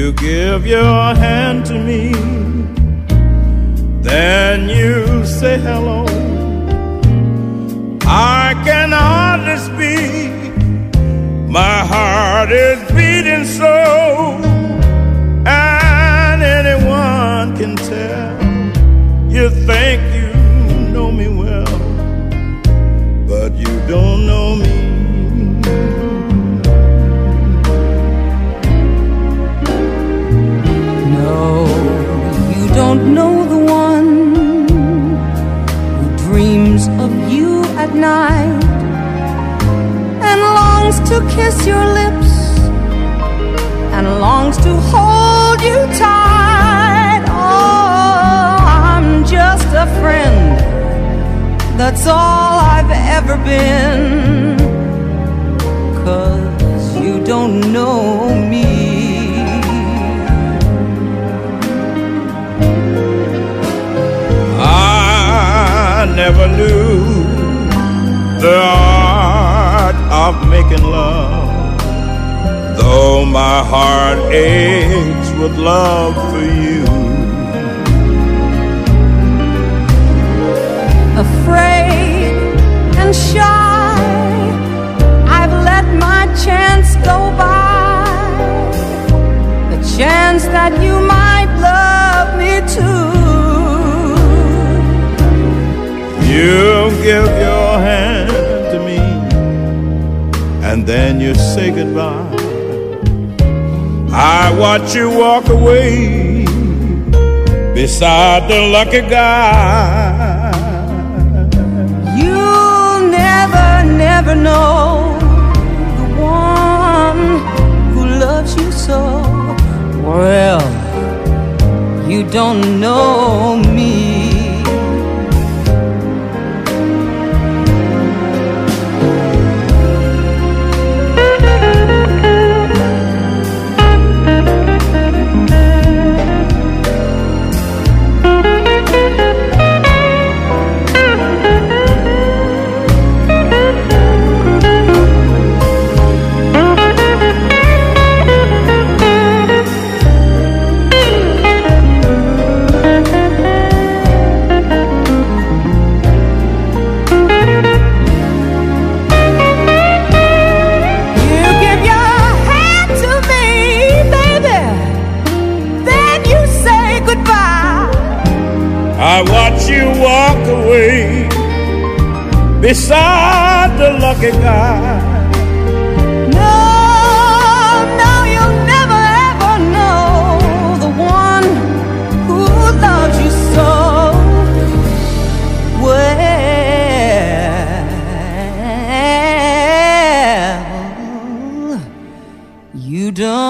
You give your hand to me, then you say hello. Dreams of you at night and longs to kiss your lips and longs to hold you tight. Oh, I'm just a friend. That's all I've ever been. Cause you don't know me. Never knew the art of making love, though my heart aches with love for you. afraid and shy. You give your hand to me, and then you say goodbye. I watch you walk away beside the lucky guy. You'll never, never know the one who loves you so. Well, you don't know me. I watch you walk away beside the lucky guy. No, no, you'll never ever know the one who loves you so well. You don't